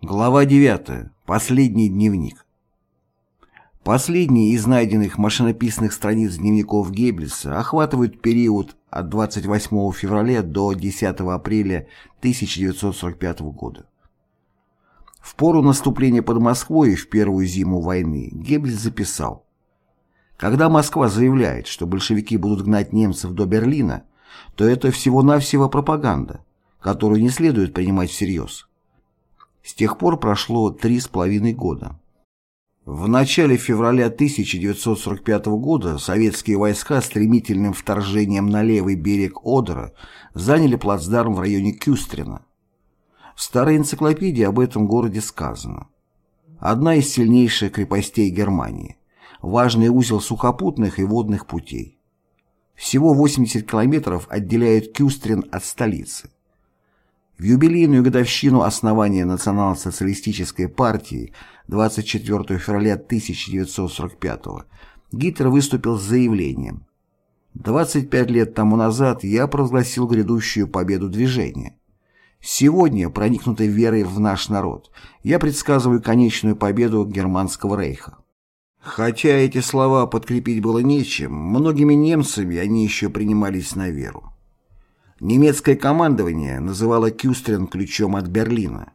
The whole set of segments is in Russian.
Глава 9. Последний дневник. Последние из найденных машинописных страниц дневников Геббельса охватывают период от 28 февраля до 10 апреля 1945 года. В пору наступления под Москвой в первую зиму войны Геббельс записал «Когда Москва заявляет, что большевики будут гнать немцев до Берлина, то это всего-навсего пропаганда, которую не следует принимать всерьез. С тех пор прошло три с половиной года. В начале февраля 1945 года советские войска стремительным вторжением на левый берег Одера заняли плацдарм в районе Кюстрина. В старой энциклопедии об этом городе сказано. Одна из сильнейших крепостей Германии. Важный узел сухопутных и водных путей. Всего 80 километров отделяет Кюстрин от столицы. В юбилейную годовщину основания Национал-социалистической партии 24 февраля 1945 Гитлер выступил с заявлением 25 лет тому назад я провозгласил грядущую победу движения. Сегодня, проникнутой верой в наш народ, я предсказываю конечную победу Германского рейха. Хотя эти слова подкрепить было нечем, многими немцами они еще принимались на веру. Немецкое командование называло Кюстрин ключом от Берлина.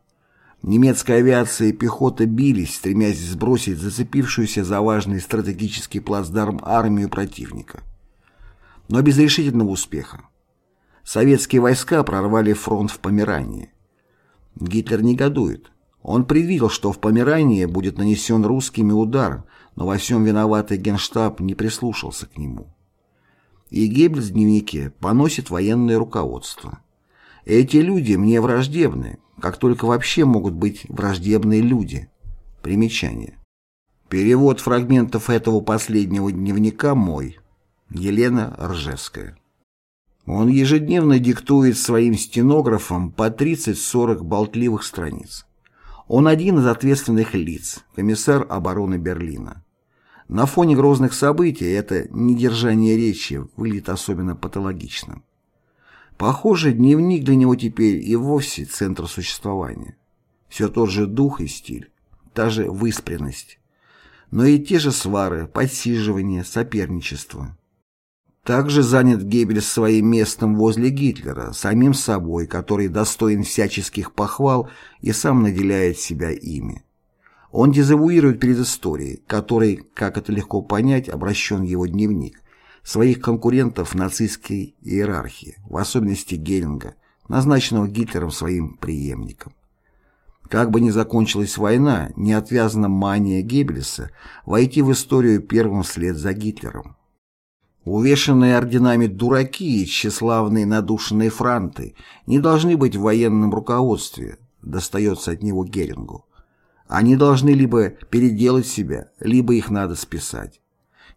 Немецкая авиация и пехота бились, стремясь сбросить зацепившуюся за важный стратегический плацдарм армию противника. Но без решительного успеха. Советские войска прорвали фронт в Померании. Гитлер негодует. Он предвидел, что в Померании будет нанесен русскими удар, но во всем виноватый генштаб не прислушался к нему и Геббельс в дневнике поносит военное руководство. Эти люди мне враждебны, как только вообще могут быть враждебные люди. Примечание. Перевод фрагментов этого последнего дневника мой. Елена Ржевская. Он ежедневно диктует своим стенографам по 30-40 болтливых страниц. Он один из ответственных лиц, комиссар обороны Берлина. На фоне грозных событий это недержание речи выглядит особенно патологичным. Похоже, дневник для него теперь и вовсе центр существования. Все тот же дух и стиль, та же выспренность, но и те же свары, подсиживания, соперничество. Также занят Геббельс своим местом возле Гитлера, самим собой, который достоин всяческих похвал и сам наделяет себя ими. Он дезавуирует перед историей, которой, как это легко понять, обращен его дневник, своих конкурентов нацистской иерархии, в особенности Геринга, назначенного Гитлером своим преемником. Как бы ни закончилась война, не отвязана мания Геббельса войти в историю первым вслед за Гитлером. Увешанные орденами дураки и тщеславные надушенные франты не должны быть в военном руководстве, достается от него Герингу. Они должны либо переделать себя, либо их надо списать.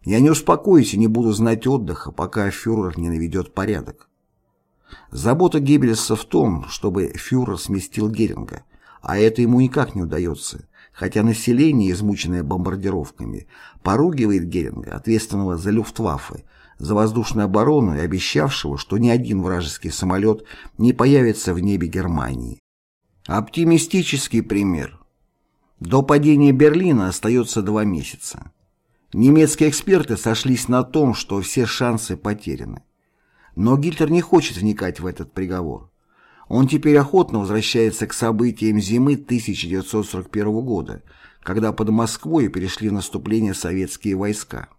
Я не успокоюсь и не буду знать отдыха, пока фюрер не наведет порядок. Забота Геббельса в том, чтобы фюрер сместил Геринга, а это ему никак не удается, хотя население, измученное бомбардировками, поругивает Геринга, ответственного за Люфтваффе, за воздушную оборону и обещавшего, что ни один вражеский самолет не появится в небе Германии. Оптимистический пример. До падения Берлина остается два месяца. Немецкие эксперты сошлись на том, что все шансы потеряны. Но Гитлер не хочет вникать в этот приговор. Он теперь охотно возвращается к событиям зимы 1941 года, когда под Москвой перешли в наступление советские войска.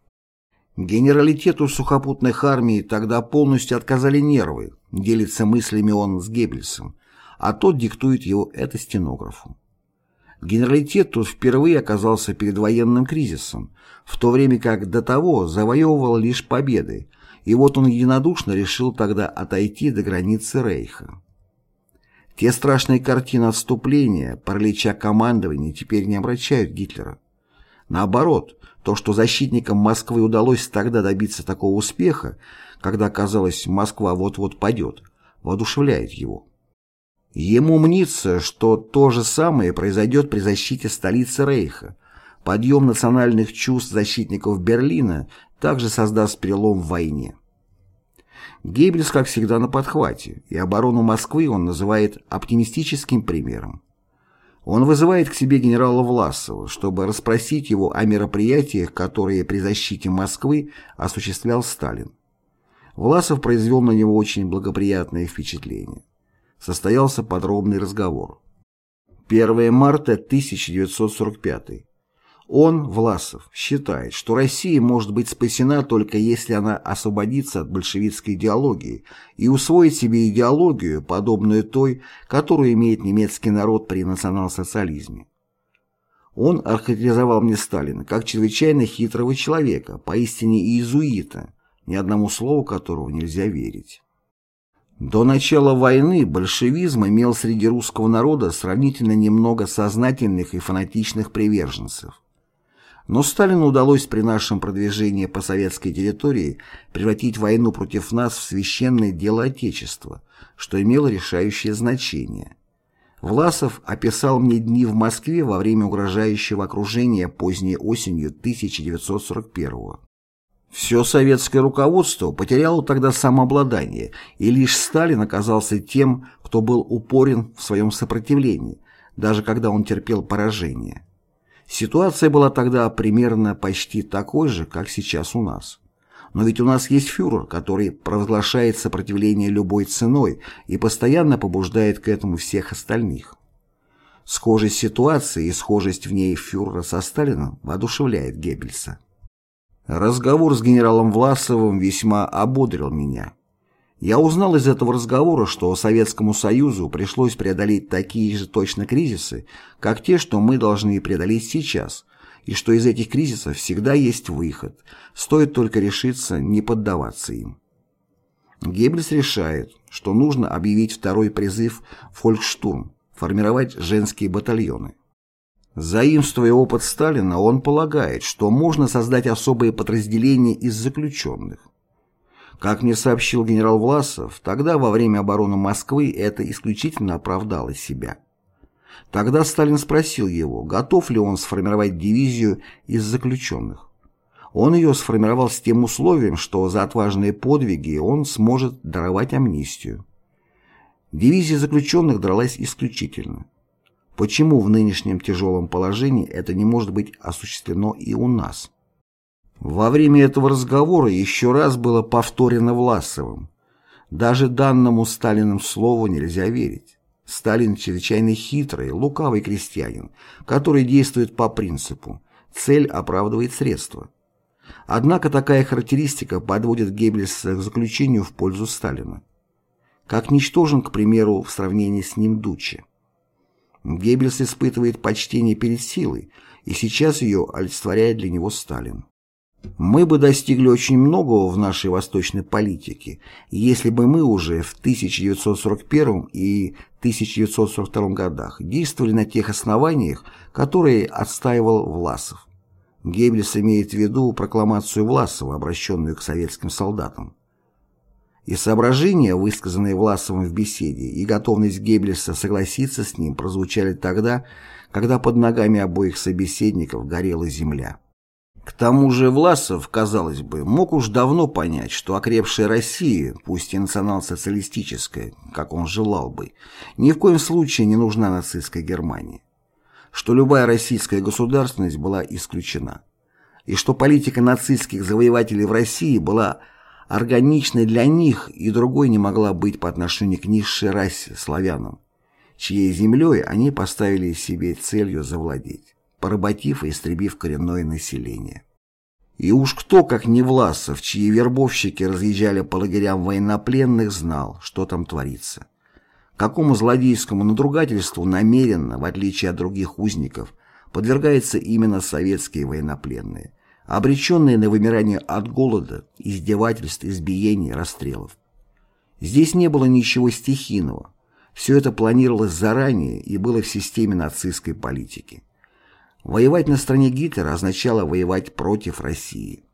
Генералитету сухопутных армий тогда полностью отказали нервы, делится мыслями он с Геббельсом, а тот диктует его это стенографу. Генералитет тут впервые оказался перед военным кризисом, в то время как до того завоевывал лишь победы, и вот он единодушно решил тогда отойти до границы Рейха. Те страшные картины отступления, паралича командования теперь не обращают Гитлера. Наоборот, то, что защитникам Москвы удалось тогда добиться такого успеха, когда казалось, Москва вот-вот падет, воодушевляет его. Ему мнится, что то же самое произойдет при защите столицы Рейха. Подъем национальных чувств защитников Берлина также создаст перелом в войне. Геббельс, как всегда, на подхвате, и оборону Москвы он называет оптимистическим примером. Он вызывает к себе генерала Власова, чтобы расспросить его о мероприятиях, которые при защите Москвы осуществлял Сталин. Власов произвел на него очень благоприятное впечатление. Состоялся подробный разговор. 1 марта 1945. Он, Власов, считает, что Россия может быть спасена только если она освободится от большевистской идеологии и усвоит себе идеологию, подобную той, которую имеет немецкий народ при национал-социализме. Он охарактеризовал мне Сталина как чрезвычайно хитрого человека, поистине иезуита, ни одному слову которого нельзя верить. До начала войны большевизм имел среди русского народа сравнительно немного сознательных и фанатичных приверженцев. Но Сталину удалось при нашем продвижении по советской территории превратить войну против нас в священное дело Отечества, что имело решающее значение. Власов описал мне дни в Москве во время угрожающего окружения поздней осенью 1941 года. Все советское руководство потеряло тогда самообладание, и лишь Сталин оказался тем, кто был упорен в своем сопротивлении, даже когда он терпел поражение. Ситуация была тогда примерно почти такой же, как сейчас у нас. Но ведь у нас есть фюрер, который провозглашает сопротивление любой ценой и постоянно побуждает к этому всех остальных. Схожесть ситуации и схожесть в ней фюрера со Сталином воодушевляет Геббельса. Разговор с генералом Власовым весьма ободрил меня. Я узнал из этого разговора, что Советскому Союзу пришлось преодолеть такие же точно кризисы, как те, что мы должны преодолеть сейчас, и что из этих кризисов всегда есть выход, стоит только решиться не поддаваться им. Геббельс решает, что нужно объявить второй призыв «Фолькштурм», формировать женские батальоны. Заимствуя опыт Сталина, он полагает, что можно создать особые подразделения из заключенных. Как мне сообщил генерал Власов, тогда во время обороны Москвы это исключительно оправдало себя. Тогда Сталин спросил его, готов ли он сформировать дивизию из заключенных. Он ее сформировал с тем условием, что за отважные подвиги он сможет даровать амнистию. Дивизия заключенных дралась исключительно. Почему в нынешнем тяжелом положении это не может быть осуществлено и у нас? Во время этого разговора еще раз было повторено Власовым. Даже данному Сталиным слову нельзя верить. Сталин чрезвычайно хитрый, лукавый крестьянин, который действует по принципу «цель оправдывает средства». Однако такая характеристика подводит Геббельса к заключению в пользу Сталина. Как ничтожен, к примеру, в сравнении с ним Дуччи. Геббельс испытывает почтение перед силой, и сейчас ее олицетворяет для него Сталин. Мы бы достигли очень многого в нашей восточной политике, если бы мы уже в 1941 и 1942 годах действовали на тех основаниях, которые отстаивал Власов. Геббельс имеет в виду прокламацию Власова, обращенную к советским солдатам. И соображения, высказанные Власовым в беседе, и готовность Геббельса согласиться с ним прозвучали тогда, когда под ногами обоих собеседников горела земля. К тому же Власов, казалось бы, мог уж давно понять, что окрепшая Россия, пусть и национал-социалистическая, как он желал бы, ни в коем случае не нужна нацистской Германии, что любая российская государственность была исключена, и что политика нацистских завоевателей в России была органичной для них и другой не могла быть по отношению к низшей расе, славянам, чьей землей они поставили себе целью завладеть поработив и истребив коренное население. И уж кто, как не Власов, чьи вербовщики разъезжали по лагерям военнопленных, знал, что там творится. Какому злодейскому надругательству намеренно, в отличие от других узников, подвергаются именно советские военнопленные, обреченные на вымирание от голода, издевательств, избиений, расстрелов. Здесь не было ничего стихийного. Все это планировалось заранее и было в системе нацистской политики. Воевать на стороне Гитлера означало воевать против России.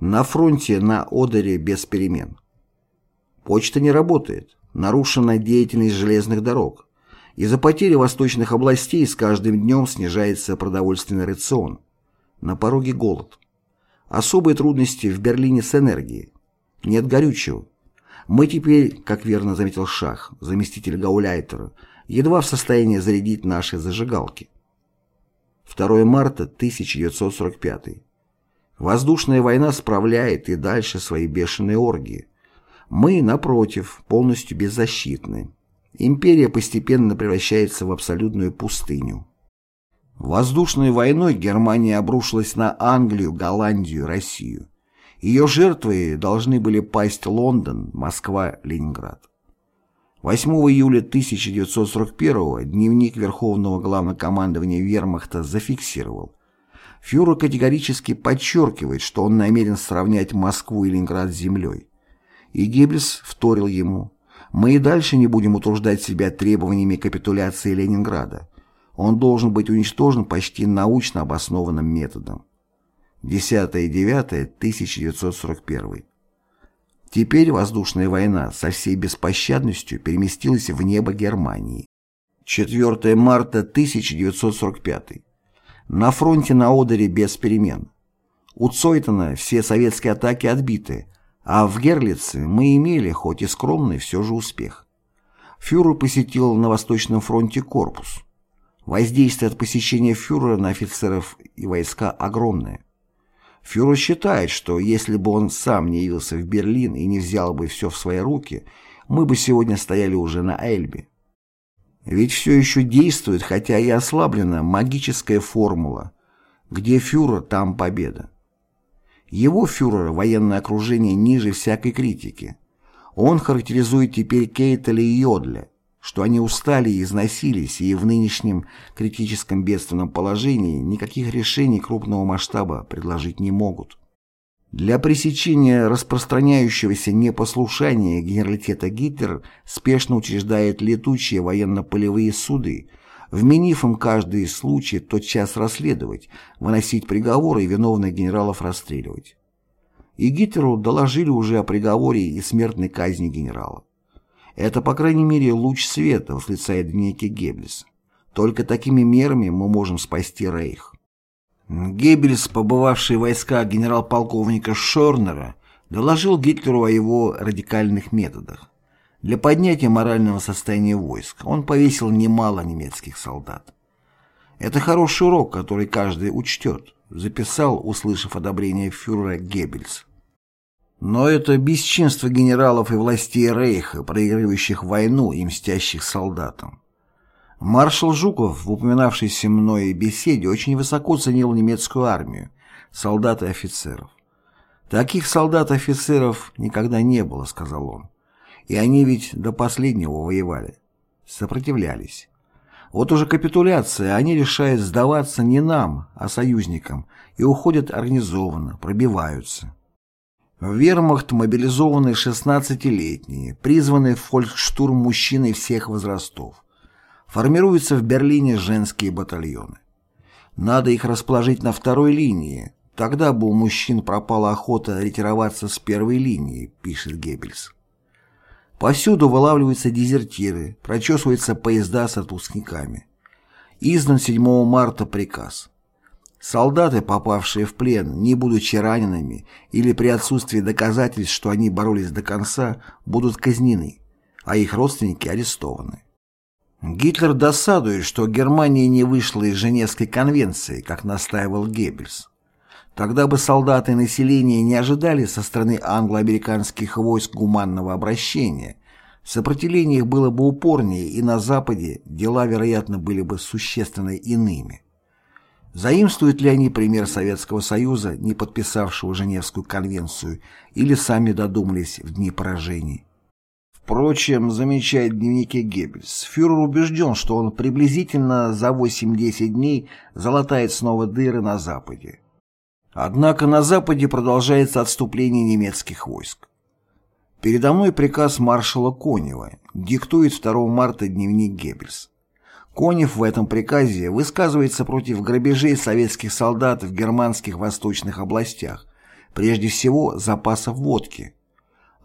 На фронте на Одере без перемен. Почта не работает, нарушена деятельность железных дорог. Из-за потери восточных областей с каждым днем снижается продовольственный рацион. На пороге голод. Особые трудности в Берлине с энергией. Нет горючего. Мы теперь, как верно заметил Шах, заместитель Гауляйтера, едва в состоянии зарядить наши зажигалки. 2 марта 1945. Воздушная война справляет и дальше свои бешеные оргии. Мы, напротив, полностью беззащитны. Империя постепенно превращается в абсолютную пустыню. Воздушной войной Германия обрушилась на Англию, Голландию, Россию. Ее жертвой должны были пасть Лондон, Москва, Ленинград. 8 июля 1941 дневник Верховного Главнокомандования Вермахта зафиксировал. Фюрер категорически подчеркивает, что он намерен сравнять Москву и Ленинград с землей. И Геббельс вторил ему. Мы и дальше не будем утруждать себя требованиями капитуляции Ленинграда. Он должен быть уничтожен почти научно обоснованным методом. 10-9-1941. Теперь воздушная война со всей беспощадностью переместилась в небо Германии. 4 марта 1945. На фронте на Одере без перемен. У Цойтона все советские атаки отбиты, а в Герлице мы имели, хоть и скромный, все же успех. Фюрер посетил на Восточном фронте корпус. Воздействие от посещения фюрера на офицеров и войска огромное. Фюрер считает, что если бы он сам не явился в Берлин и не взял бы все в свои руки, мы бы сегодня стояли уже на Эльбе. Ведь все еще действует, хотя и ослаблена, магическая формула. Где фюрер, там победа. Его фюрера военное окружение ниже всякой критики. Он характеризует теперь Кейтеля и Йодля, что они устали и износились, и в нынешнем критическом бедственном положении никаких решений крупного масштаба предложить не могут. Для пресечения распространяющегося непослушания генералитета Гитлер спешно учреждает летучие военно-полевые суды, вменив им каждый случай тотчас расследовать, выносить приговоры и виновных генералов расстреливать. И Гитлеру доложили уже о приговоре и смертной казни генерала. Это, по крайней мере, луч света восклицает дневнике Геббельс. Только такими мерами мы можем спасти Рейх. Геббельс, побывавший в войсках генерал-полковника Шорнера, доложил Гитлеру о его радикальных методах. Для поднятия морального состояния войск он повесил немало немецких солдат. Это хороший урок, который каждый учтет, записал, услышав одобрение фюрера Геббельс. Но это бесчинство генералов и властей Рейха, проигрывающих войну и мстящих солдатам. Маршал Жуков в упоминавшейся мной беседе очень высоко ценил немецкую армию, солдат и офицеров. «Таких солдат и офицеров никогда не было», — сказал он. «И они ведь до последнего воевали, сопротивлялись. Вот уже капитуляция, они решают сдаваться не нам, а союзникам, и уходят организованно, пробиваются». В вермахт мобилизованы 16-летние, призванные в фолькштурм мужчины всех возрастов. Формируются в Берлине женские батальоны. Надо их расположить на второй линии, тогда бы у мужчин пропала охота ретироваться с первой линии, пишет Геббельс. Повсюду вылавливаются дезертиры, прочесываются поезда с отпускниками. Издан 7 марта приказ. Солдаты, попавшие в плен, не будучи ранеными или при отсутствии доказательств, что они боролись до конца, будут казнены, а их родственники арестованы. Гитлер досадует, что Германия не вышла из Женевской конвенции, как настаивал Геббельс. Тогда бы солдаты и население не ожидали со стороны англо-американских войск гуманного обращения. Сопротивление их было бы упорнее, и на Западе дела, вероятно, были бы существенно иными. Заимствуют ли они пример Советского Союза, не подписавшего Женевскую конвенцию, или сами додумались в дни поражений? Впрочем, замечает в дневнике Геббельс, фюрер убежден, что он приблизительно за 8-10 дней залатает снова дыры на Западе. Однако на Западе продолжается отступление немецких войск. Передо мной приказ маршала Конева, диктует 2 марта дневник Геббельс. Конев в этом приказе высказывается против грабежей советских солдат в германских восточных областях, прежде всего запасов водки,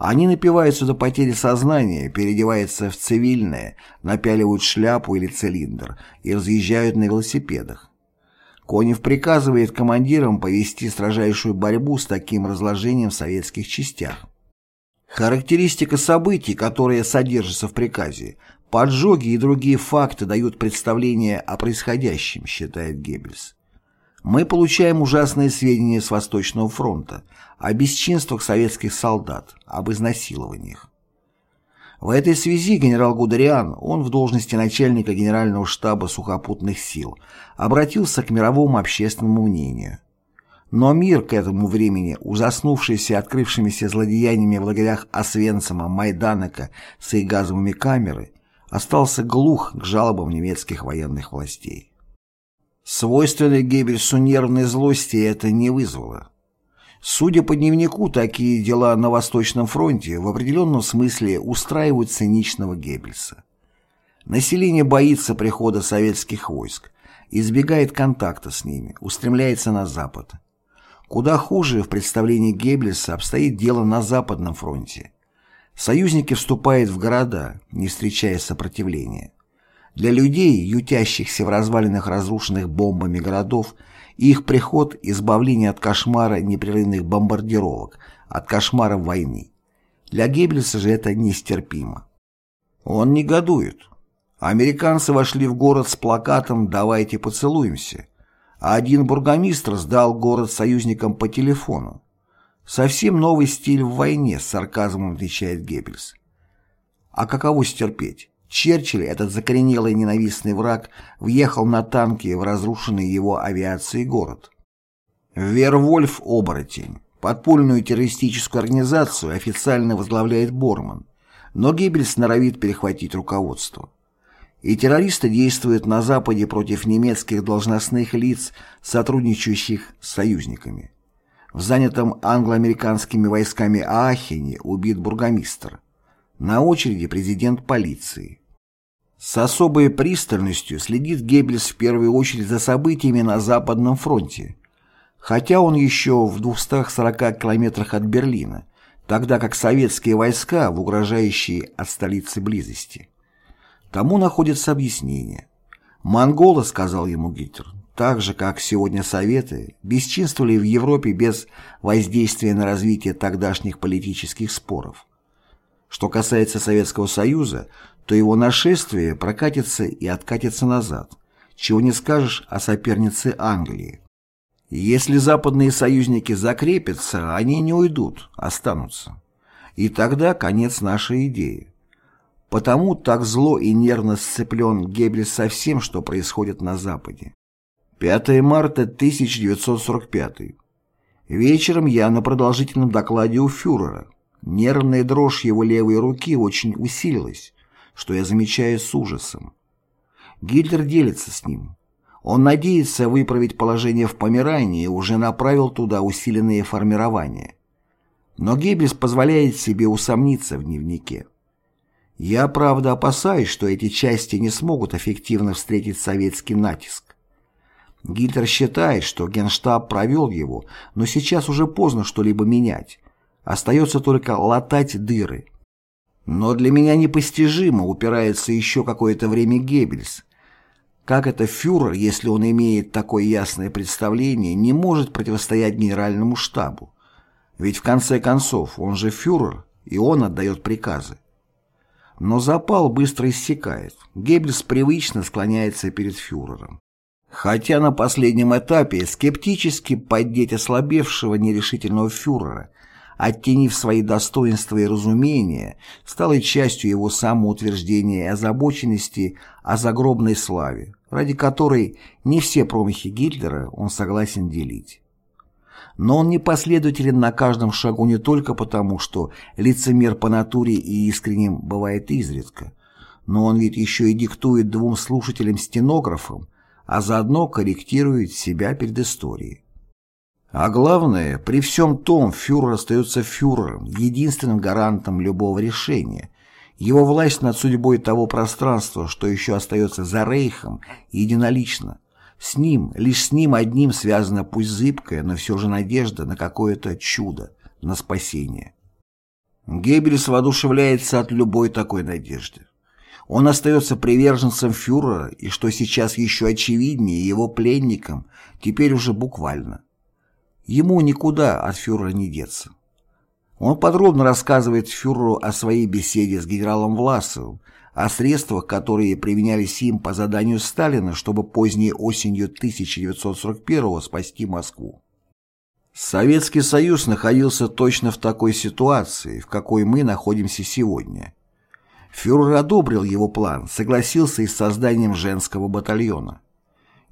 они напиваются до потери сознания, переодеваются в цивильное, напяливают шляпу или цилиндр и разъезжают на велосипедах. Конев приказывает командирам повести строжайшую борьбу с таким разложением в советских частях. Характеристика событий, которые содержатся в приказе, Поджоги и другие факты дают представление о происходящем, считает Геббельс. Мы получаем ужасные сведения с Восточного фронта о бесчинствах советских солдат, об изнасилованиях. В этой связи генерал Гудериан, он в должности начальника Генерального штаба сухопутных сил, обратился к мировому общественному мнению. Но мир к этому времени, ужаснувшийся открывшимися злодеяниями в лагерях Освенцима, Майданака с их газовыми камеры, остался глух к жалобам немецких военных властей. Свойственной Геббельсу нервной злости это не вызвало. Судя по дневнику, такие дела на Восточном фронте в определенном смысле устраивают циничного Геббельса. Население боится прихода советских войск, избегает контакта с ними, устремляется на Запад. Куда хуже в представлении Геббельса обстоит дело на Западном фронте. Союзники вступают в города, не встречая сопротивления. Для людей, ютящихся в развалинах разрушенных бомбами городов, их приход – избавление от кошмара непрерывных бомбардировок, от кошмара войны. Для Геббельса же это нестерпимо. Он негодует. Американцы вошли в город с плакатом «Давайте поцелуемся», а один бургомистр сдал город союзникам по телефону. Совсем новый стиль в войне, с сарказмом отвечает Геббельс. А каково стерпеть? Черчилль, этот закоренелый ненавистный враг, въехал на танке в разрушенный его авиацией город. Вервольф-оборотень. Подпольную террористическую организацию официально возглавляет Борман, но Геббельс норовит перехватить руководство. И террористы действуют на Западе против немецких должностных лиц, сотрудничающих с союзниками. В занятом англо-американскими войсками Аахене убит бургомистр. На очереди президент полиции. С особой пристальностью следит Геббельс в первую очередь за событиями на Западном фронте, хотя он еще в 240 километрах от Берлина, тогда как советские войска в угрожающей от столицы близости. Тому находится объяснение. «Монголы», — сказал ему Гитлер, так же, как сегодня Советы, бесчинствовали в Европе без воздействия на развитие тогдашних политических споров. Что касается Советского Союза, то его нашествие прокатится и откатится назад, чего не скажешь о сопернице Англии. Если западные союзники закрепятся, они не уйдут, останутся. И тогда конец нашей идеи. Потому так зло и нервно сцеплен Геббельс со всем, что происходит на Западе. 5 марта 1945. Вечером я на продолжительном докладе у фюрера. Нервная дрожь его левой руки очень усилилась, что я замечаю с ужасом. Гитлер делится с ним. Он надеется выправить положение в Померании и уже направил туда усиленные формирования. Но Геббельс позволяет себе усомниться в дневнике. Я, правда, опасаюсь, что эти части не смогут эффективно встретить советский натиск. Гитлер считает, что Генштаб провел его, но сейчас уже поздно что-либо менять. Остается только латать дыры. Но для меня непостижимо упирается еще какое-то время Геббельс. Как это фюрер, если он имеет такое ясное представление, не может противостоять генеральному штабу? Ведь в конце концов он же фюрер, и он отдает приказы. Но запал быстро иссякает. Геббельс привычно склоняется перед фюрером. Хотя на последнем этапе скептически поддеть ослабевшего нерешительного фюрера – оттенив свои достоинства и разумения, стало частью его самоутверждения и озабоченности о загробной славе, ради которой не все промахи Гитлера он согласен делить. Но он непоследователен на каждом шагу не только потому, что лицемер по натуре и искренним бывает изредка, но он ведь еще и диктует двум слушателям-стенографам, а заодно корректирует себя перед историей. А главное, при всем том фюрер остается фюрером, единственным гарантом любого решения. Его власть над судьбой того пространства, что еще остается за Рейхом, единолично. С ним, лишь с ним одним связана пусть зыбкая, но все же надежда на какое-то чудо, на спасение. Геббельс воодушевляется от любой такой надежды. Он остается приверженцем фюрера и, что сейчас еще очевиднее, его пленником, теперь уже буквально. Ему никуда от фюрера не деться. Он подробно рассказывает фюреру о своей беседе с генералом Власовым, о средствах, которые применялись им по заданию Сталина, чтобы поздней осенью 1941 спасти Москву. Советский Союз находился точно в такой ситуации, в какой мы находимся сегодня. Фюрер одобрил его план, согласился и с созданием женского батальона.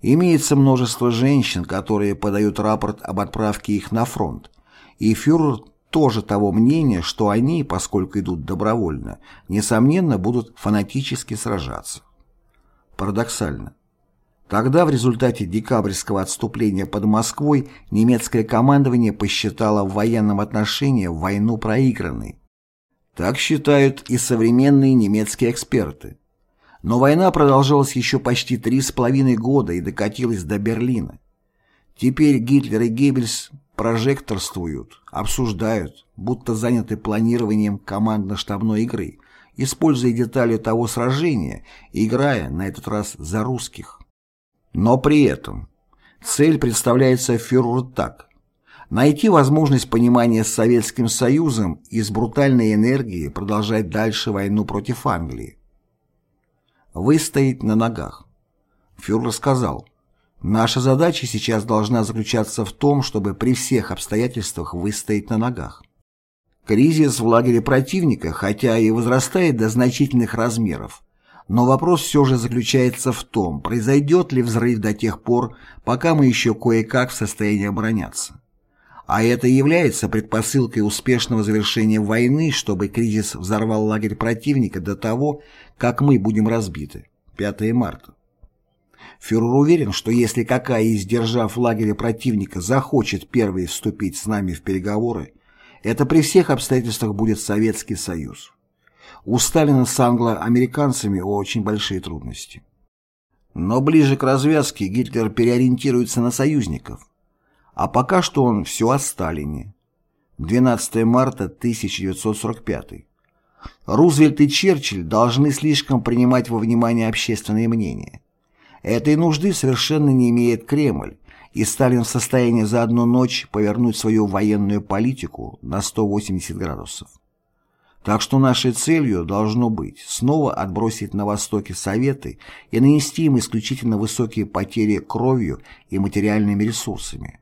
Имеется множество женщин, которые подают рапорт об отправке их на фронт, и фюрер тоже того мнения, что они, поскольку идут добровольно, несомненно будут фанатически сражаться. Парадоксально. Тогда в результате декабрьского отступления под Москвой немецкое командование посчитало в военном отношении войну проигранной. Так считают и современные немецкие эксперты. Но война продолжалась еще почти три с половиной года и докатилась до Берлина. Теперь Гитлер и Геббельс прожекторствуют, обсуждают, будто заняты планированием командно-штабной игры, используя детали того сражения, играя на этот раз за русских. Но при этом цель представляется фюреру так – найти возможность понимания с Советским Союзом и с брутальной энергией продолжать дальше войну против Англии. Выстоять на ногах. Фюрер сказал, наша задача сейчас должна заключаться в том, чтобы при всех обстоятельствах выстоять на ногах. Кризис в лагере противника, хотя и возрастает до значительных размеров, но вопрос все же заключается в том, произойдет ли взрыв до тех пор, пока мы еще кое-как в состоянии обороняться. А это является предпосылкой успешного завершения войны, чтобы кризис взорвал лагерь противника до того, как мы будем разбиты. 5 марта. Фюрер уверен, что если какая из держав лагеря противника захочет первой вступить с нами в переговоры, это при всех обстоятельствах будет Советский Союз. У Сталина с англо-американцами очень большие трудности. Но ближе к развязке Гитлер переориентируется на союзников. А пока что он все о Сталине. 12 марта 1945. Рузвельт и Черчилль должны слишком принимать во внимание общественное мнение. Этой нужды совершенно не имеет Кремль, и Сталин в состоянии за одну ночь повернуть свою военную политику на 180 градусов. Так что нашей целью должно быть снова отбросить на Востоке Советы и нанести им исключительно высокие потери кровью и материальными ресурсами.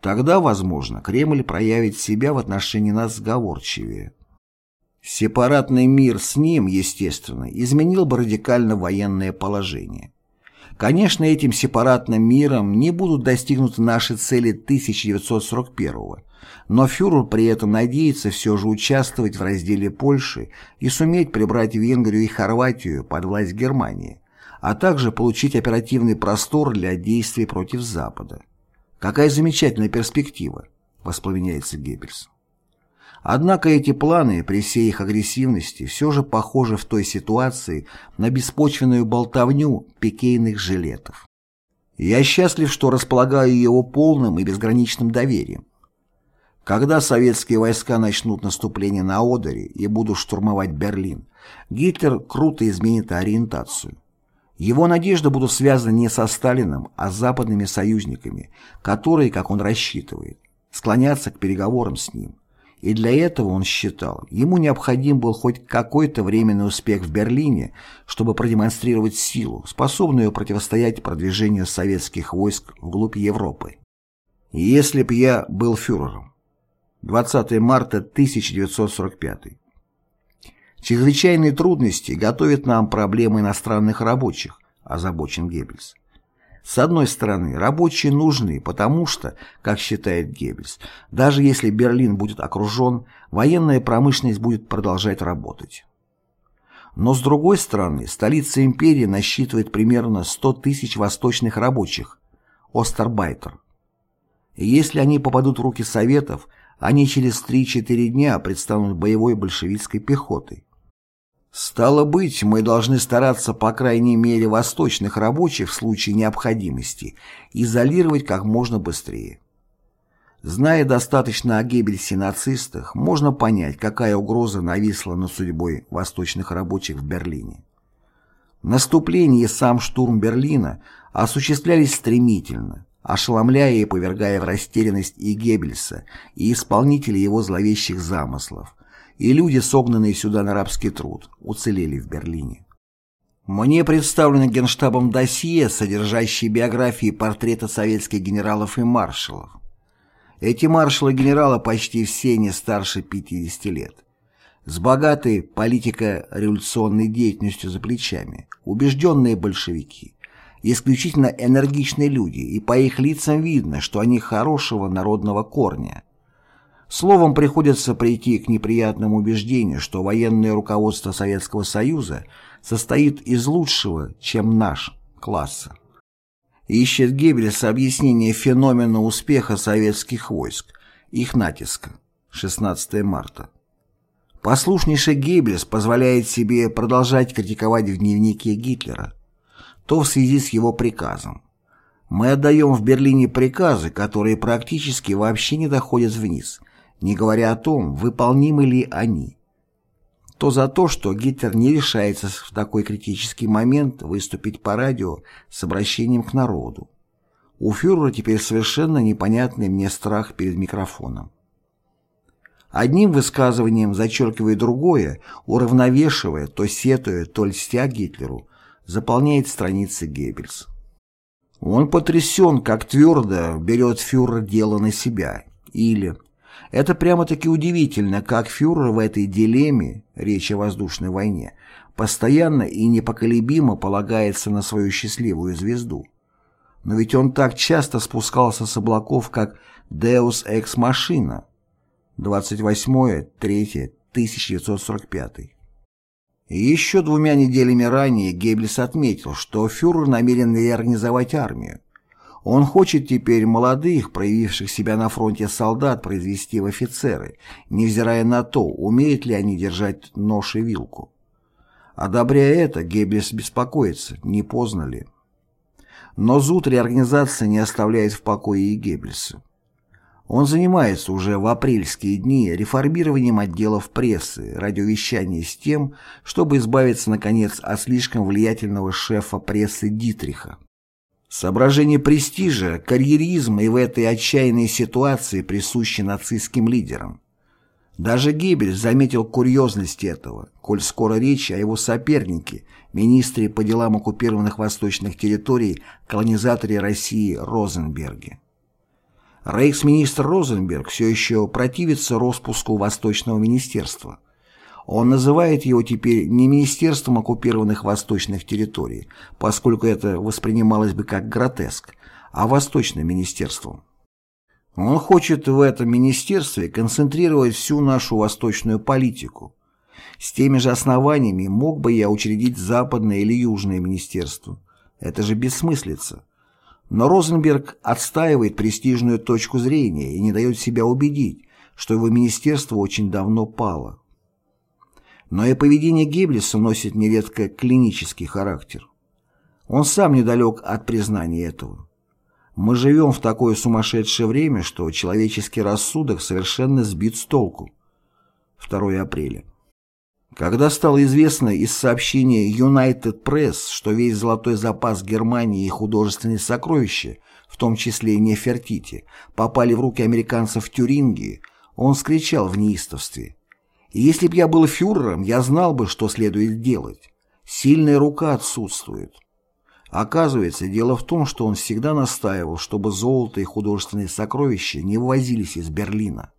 Тогда, возможно, Кремль проявит себя в отношении нас сговорчивее. Сепаратный мир с ним, естественно, изменил бы радикально военное положение. Конечно, этим сепаратным миром не будут достигнуты наши цели 1941 года, но фюрер при этом надеется все же участвовать в разделе Польши и суметь прибрать Венгрию и Хорватию под власть Германии, а также получить оперативный простор для действий против Запада. «Какая замечательная перспектива!» – воспламеняется Геббельс. Однако эти планы, при всей их агрессивности, все же похожи в той ситуации на беспочвенную болтовню пикейных жилетов. Я счастлив, что располагаю его полным и безграничным доверием. Когда советские войска начнут наступление на Одере и будут штурмовать Берлин, Гитлер круто изменит ориентацию. Его надежды будут связаны не со Сталиным, а с западными союзниками, которые, как он рассчитывает, склонятся к переговорам с ним. И для этого, он считал, ему необходим был хоть какой-то временный успех в Берлине, чтобы продемонстрировать силу, способную противостоять продвижению советских войск вглубь Европы. Если б я был фюрером, 20 марта 1945. Чрезвычайные трудности готовят нам проблемы иностранных рабочих, озабочен Геббельс. С одной стороны, рабочие нужны, потому что, как считает Геббельс, даже если Берлин будет окружен, военная промышленность будет продолжать работать. Но с другой стороны, столица империи насчитывает примерно 100 тысяч восточных рабочих, Остербайтер. И если они попадут в руки Советов, они через 3-4 дня предстанут боевой большевистской пехотой. Стало быть, мы должны стараться, по крайней мере, восточных рабочих в случае необходимости изолировать как можно быстрее. Зная достаточно о Геббельсе нацистах, можно понять, какая угроза нависла над судьбой восточных рабочих в Берлине. Наступление и сам штурм Берлина осуществлялись стремительно, ошеломляя и повергая в растерянность и Геббельса, и исполнителей его зловещих замыслов, и люди, согнанные сюда на рабский труд, уцелели в Берлине. Мне представлено генштабом досье, содержащее биографии и портреты советских генералов и маршалов. Эти маршалы-генералы почти все не старше 50 лет. С богатой политико-революционной деятельностью за плечами, убежденные большевики, исключительно энергичные люди, и по их лицам видно, что они хорошего народного корня. Словом, приходится прийти к неприятному убеждению, что военное руководство Советского Союза состоит из лучшего, чем наш, класса. Ищет Геббельс объяснение феномена успеха советских войск, их натиска. 16 марта. Послушнейший Геббельс позволяет себе продолжать критиковать в дневнике Гитлера, то в связи с его приказом. Мы отдаем в Берлине приказы, которые практически вообще не доходят вниз, не говоря о том, выполнимы ли они. То за то, что Гитлер не решается в такой критический момент выступить по радио с обращением к народу. У фюрера теперь совершенно непонятный мне страх перед микрофоном. Одним высказыванием зачеркивая другое, уравновешивая, то сетуя, то льстя Гитлеру, заполняет страницы Геббельс. Он потрясен, как твердо берет фюрер дело на себя. Или это прямо-таки удивительно, как фюрер в этой дилемме, речь о воздушной войне, постоянно и непоколебимо полагается на свою счастливую звезду. Но ведь он так часто спускался с облаков, как «Deus Ex Machina» 28.03.1945. И еще двумя неделями ранее Геббельс отметил, что фюрер намерен реорганизовать армию. Он хочет теперь молодых, проявивших себя на фронте солдат, произвести в офицеры, невзирая на то, умеют ли они держать нож и вилку. Одобряя это, Геббельс беспокоится, не поздно ли. Но зуд реорганизации не оставляет в покое и Геббельса. Он занимается уже в апрельские дни реформированием отделов прессы, радиовещания с тем, чтобы избавиться, наконец, от слишком влиятельного шефа прессы Дитриха. Соображение престижа, карьеризма и в этой отчаянной ситуации присущи нацистским лидерам. Даже Геббель заметил курьезность этого, коль скоро речь о его сопернике, министре по делам оккупированных восточных территорий, колонизаторе России Розенберге. Рейхсминистр Розенберг все еще противится распуску Восточного министерства. Он называет его теперь не Министерством оккупированных восточных территорий, поскольку это воспринималось бы как гротеск, а Восточным министерством. Он хочет в этом министерстве концентрировать всю нашу восточную политику. С теми же основаниями мог бы я учредить Западное или Южное министерство. Это же бессмыслица. Но Розенберг отстаивает престижную точку зрения и не дает себя убедить, что его министерство очень давно пало. Но и поведение Геббельса носит нередко клинический характер. Он сам недалек от признания этого. Мы живем в такое сумасшедшее время, что человеческий рассудок совершенно сбит с толку. 2 апреля. Когда стало известно из сообщения United Press, что весь золотой запас Германии и художественные сокровища, в том числе и Нефертити, попали в руки американцев в Тюрингии, он скричал в неистовстве. И если б я был фюрером, я знал бы, что следует делать. Сильная рука отсутствует. Оказывается, дело в том, что он всегда настаивал, чтобы золото и художественные сокровища не вывозились из Берлина.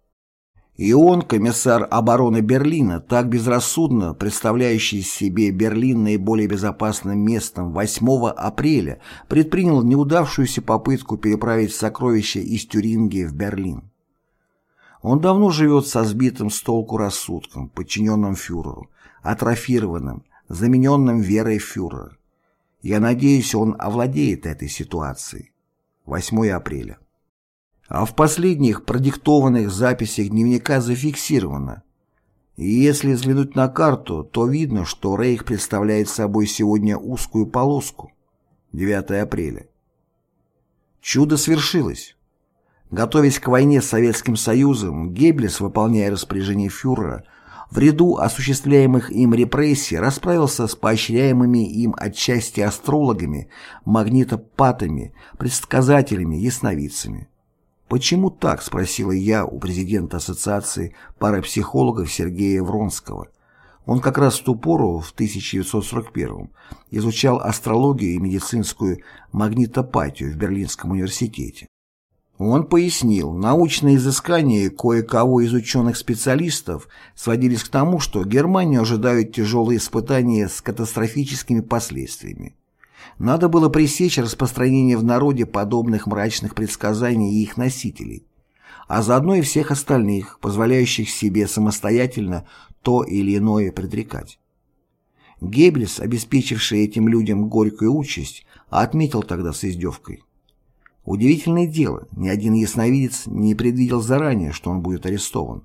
И он, комиссар обороны Берлина, так безрассудно представляющий себе Берлин наиболее безопасным местом 8 апреля, предпринял неудавшуюся попытку переправить сокровища из Тюрингии в Берлин. Он давно живет со сбитым с толку рассудком, подчиненным фюреру, атрофированным, замененным верой фюрера. Я надеюсь, он овладеет этой ситуацией. 8 апреля. А в последних продиктованных записях дневника зафиксировано. И если взглянуть на карту, то видно, что Рейх представляет собой сегодня узкую полоску. 9 апреля. Чудо свершилось. Готовясь к войне с Советским Союзом, Геббельс, выполняя распоряжение фюрера, в ряду осуществляемых им репрессий расправился с поощряемыми им отчасти астрологами, магнитопатами, предсказателями, ясновидцами. «Почему так?» – спросила я у президента Ассоциации парапсихологов Сергея Вронского. Он как раз в ту пору, в 1941 изучал астрологию и медицинскую магнитопатию в Берлинском университете. Он пояснил, научные изыскания кое-кого из ученых-специалистов сводились к тому, что Германию ожидают тяжелые испытания с катастрофическими последствиями. Надо было пресечь распространение в народе подобных мрачных предсказаний и их носителей, а заодно и всех остальных, позволяющих себе самостоятельно то или иное предрекать. Геббельс, обеспечивший этим людям горькую участь, отметил тогда с издевкой. Удивительное дело, ни один ясновидец не предвидел заранее, что он будет арестован.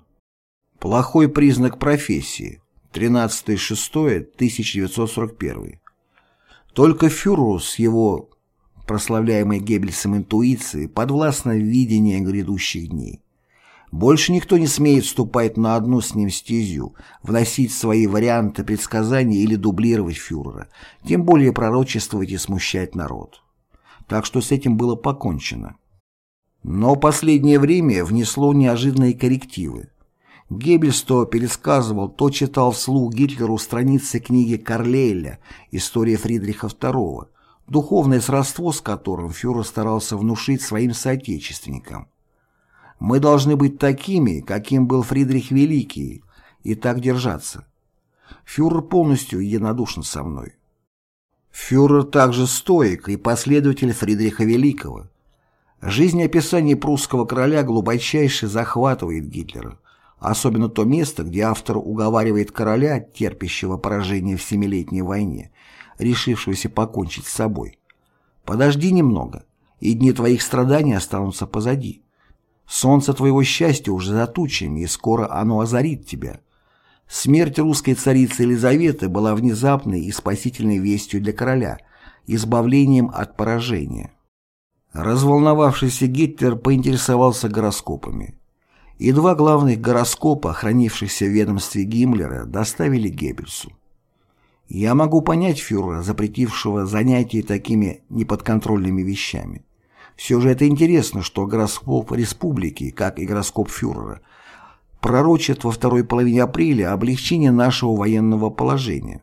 Плохой признак профессии. 13.06.1941. Только фюреру с его прославляемой Геббельсом интуицией подвластно видение грядущих дней. Больше никто не смеет вступать на одну с ним стезю, вносить свои варианты предсказаний или дублировать фюрера, тем более пророчествовать и смущать народ так что с этим было покончено. Но последнее время внесло неожиданные коррективы. Геббельс то пересказывал, то читал вслух Гитлеру страницы книги Карлейля «История Фридриха II», духовное сродство с которым фюрер старался внушить своим соотечественникам. «Мы должны быть такими, каким был Фридрих Великий, и так держаться». Фюрер полностью единодушен со мной. Фюрер также стоик и последователь Фридриха Великого. Жизнеописание прусского короля глубочайше захватывает Гитлера, особенно то место, где автор уговаривает короля, терпящего поражение в Семилетней войне, решившегося покончить с собой. «Подожди немного, и дни твоих страданий останутся позади. Солнце твоего счастья уже за тучами, и скоро оно озарит тебя». Смерть русской царицы Елизаветы была внезапной и спасительной вестью для короля, избавлением от поражения. Разволновавшийся Гитлер поинтересовался гороскопами. И два главных гороскопа, хранившихся в ведомстве Гиммлера, доставили Геббельсу. Я могу понять фюрера, запретившего занятия такими неподконтрольными вещами. Все же это интересно, что гороскоп республики, как и гороскоп фюрера, пророчит во второй половине апреля облегчение нашего военного положения.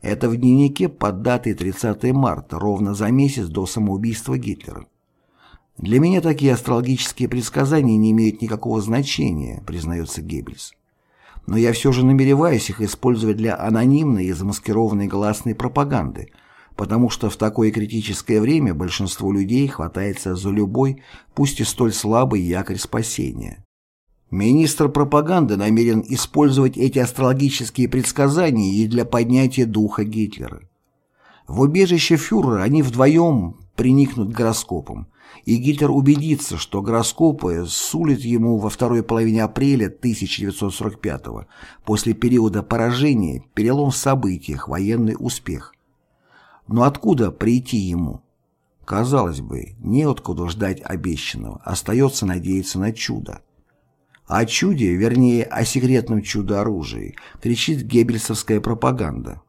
Это в дневнике под датой 30 марта, ровно за месяц до самоубийства Гитлера. Для меня такие астрологические предсказания не имеют никакого значения, признается Геббельс. Но я все же намереваюсь их использовать для анонимной и замаскированной гласной пропаганды, потому что в такое критическое время большинство людей хватается за любой, пусть и столь слабый якорь спасения. Министр пропаганды намерен использовать эти астрологические предсказания и для поднятия духа Гитлера. В убежище фюрера они вдвоем приникнут к гороскопам, и Гитлер убедится, что гороскопы сулят ему во второй половине апреля 1945 после периода поражения, перелом в событиях, военный успех. Но откуда прийти ему? Казалось бы, неоткуда ждать обещанного, остается надеяться на чудо. О чуде, вернее, о секретном чудо-оружии, кричит геббельсовская пропаганда.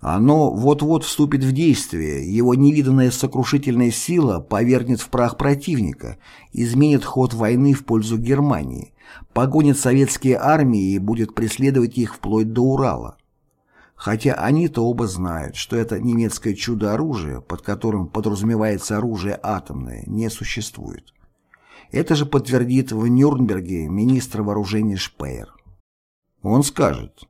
Оно вот-вот вступит в действие, его невиданная сокрушительная сила повергнет в прах противника, изменит ход войны в пользу Германии, погонит советские армии и будет преследовать их вплоть до Урала. Хотя они-то оба знают, что это немецкое чудо-оружие, под которым подразумевается оружие атомное, не существует. Это же подтвердит в Нюрнберге министр вооружений Шпеер. Он скажет,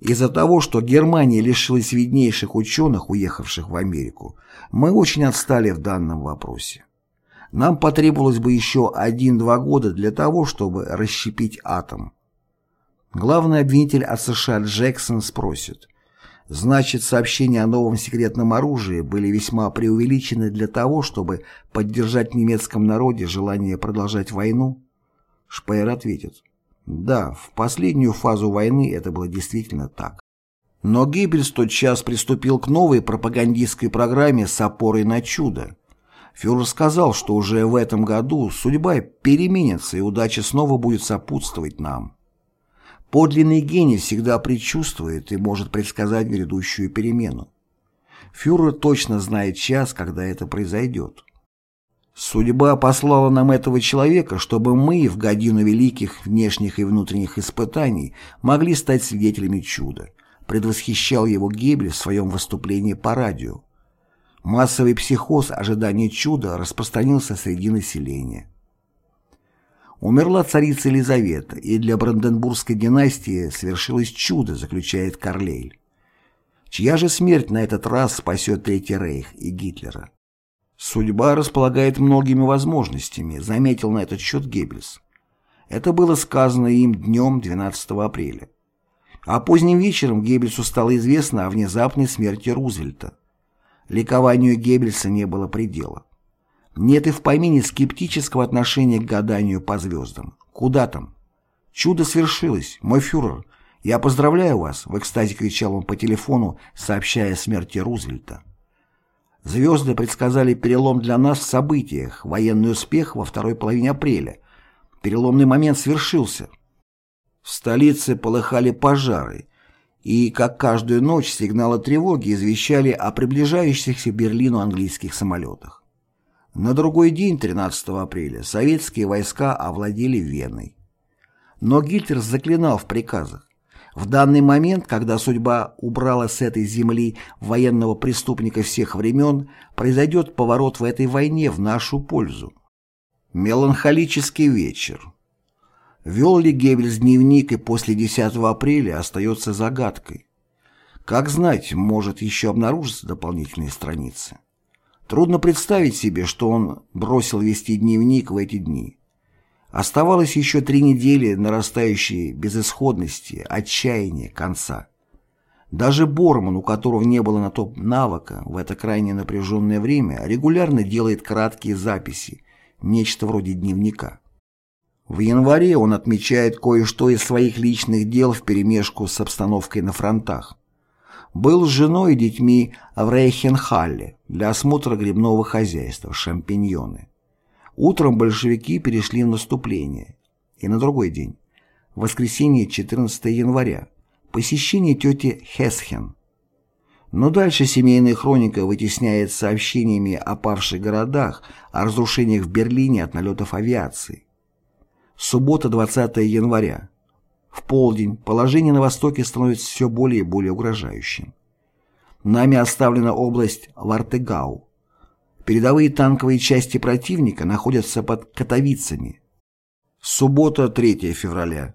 из-за того, что Германия лишилась виднейших ученых, уехавших в Америку, мы очень отстали в данном вопросе. Нам потребовалось бы еще один-два года для того, чтобы расщепить атом. Главный обвинитель от США Джексон спросит, Значит, сообщения о новом секретном оружии были весьма преувеличены для того, чтобы поддержать в немецком народе желание продолжать войну? Шпеер ответит. Да, в последнюю фазу войны это было действительно так. Но Геббельс тотчас приступил к новой пропагандистской программе с опорой на чудо. Фюрер сказал, что уже в этом году судьба переменится и удача снова будет сопутствовать нам. Подлинный гений всегда предчувствует и может предсказать грядущую перемену. Фюрер точно знает час, когда это произойдет. Судьба послала нам этого человека, чтобы мы в годину великих внешних и внутренних испытаний могли стать свидетелями чуда, предвосхищал его Геббель в своем выступлении по радио. Массовый психоз ожидания чуда распространился среди населения. Умерла царица Елизавета, и для Бранденбургской династии свершилось чудо, заключает Карлейль. Чья же смерть на этот раз спасет Третий Рейх и Гитлера? Судьба располагает многими возможностями, заметил на этот счет Геббельс. Это было сказано им днем 12 апреля. А поздним вечером Геббельсу стало известно о внезапной смерти Рузвельта. Ликованию Геббельса не было предела. Нет и в помине скептического отношения к гаданию по звездам. Куда там? Чудо свершилось, мой фюрер. Я поздравляю вас, в экстазе кричал он по телефону, сообщая о смерти Рузвельта. Звезды предсказали перелом для нас в событиях, военный успех во второй половине апреля. Переломный момент свершился. В столице полыхали пожары, и, как каждую ночь, сигналы тревоги извещали о приближающихся к Берлину английских самолетах. На другой день, 13 апреля, советские войска овладели Веной. Но Гитлер заклинал в приказах. В данный момент, когда судьба убрала с этой земли военного преступника всех времен, произойдет поворот в этой войне в нашу пользу. Меланхолический вечер. Вел ли Геббельс дневник и после 10 апреля остается загадкой. Как знать, может еще обнаружиться дополнительные страницы. Трудно представить себе, что он бросил вести дневник в эти дни. Оставалось еще три недели нарастающей безысходности, отчаяния, конца. Даже Борман, у которого не было на то навыка в это крайне напряженное время, регулярно делает краткие записи, нечто вроде дневника. В январе он отмечает кое-что из своих личных дел вперемешку с обстановкой на фронтах. Был с женой и детьми в Рейхенхалле для осмотра грибного хозяйства, шампиньоны. Утром большевики перешли в наступление. И на другой день, в воскресенье 14 января, посещение тети Хесхен. Но дальше семейная хроника вытесняет сообщениями о павших городах, о разрушениях в Берлине от налетов авиации. Суббота, 20 января. В полдень положение на востоке становится все более и более угрожающим. Нами оставлена область Вартегау. Передовые танковые части противника находятся под Катовицами. Суббота, 3 февраля.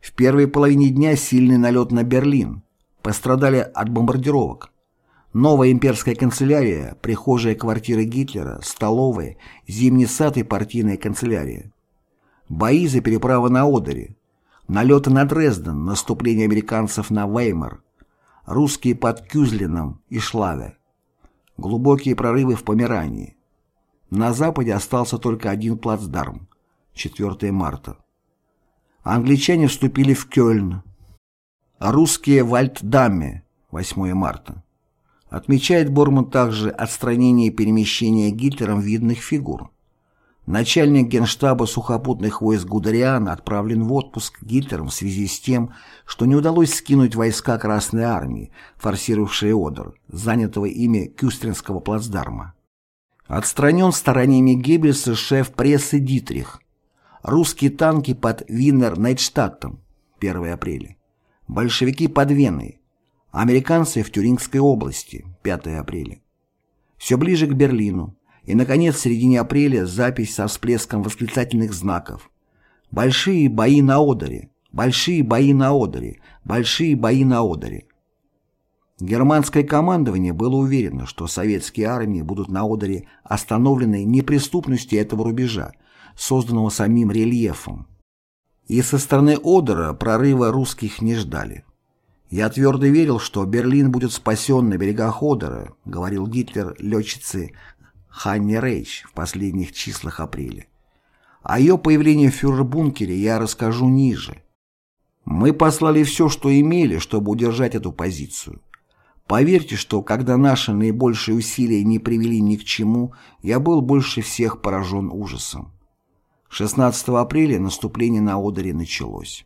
В первой половине дня сильный налет на Берлин. Пострадали от бомбардировок. Новая имперская канцелярия, прихожая квартиры Гитлера, столовая, зимний сад и партийная канцелярия. Бои за переправу на Одере. Налеты на Дрезден, наступление американцев на Веймар. Русские под Кюзлином и Шлаве. Глубокие прорывы в Померании. На западе остался только один плацдарм. 4 марта. Англичане вступили в Кёльн. Русские в Альтдамме. 8 марта. Отмечает Борман также отстранение и перемещение Гитлером видных фигур. Начальник генштаба сухопутных войск Гудериан отправлен в отпуск Гитлером в связи с тем, что не удалось скинуть войска Красной Армии, форсировавшие Одер, занятого ими Кюстринского плацдарма. Отстранен стараниями Геббельса шеф прессы Дитрих. Русские танки под Виннер-Найтштадтом, 1 апреля. Большевики под Веной. Американцы в Тюрингской области, 5 апреля. Все ближе к Берлину. И, наконец, в середине апреля запись со всплеском восклицательных знаков. «Большие бои на Одере! Большие бои на Одере! Большие бои на Одере!» Германское командование было уверено, что советские армии будут на Одере остановлены неприступностью этого рубежа, созданного самим рельефом. И со стороны Одера прорыва русских не ждали. «Я твердо верил, что Берлин будет спасен на берегах Одера», говорил Гитлер летчице Ханне Рейч в последних числах апреля. О ее появлении в фюрер-бункере я расскажу ниже. Мы послали все, что имели, чтобы удержать эту позицию. Поверьте, что когда наши наибольшие усилия не привели ни к чему, я был больше всех поражен ужасом. 16 апреля наступление на Одере началось.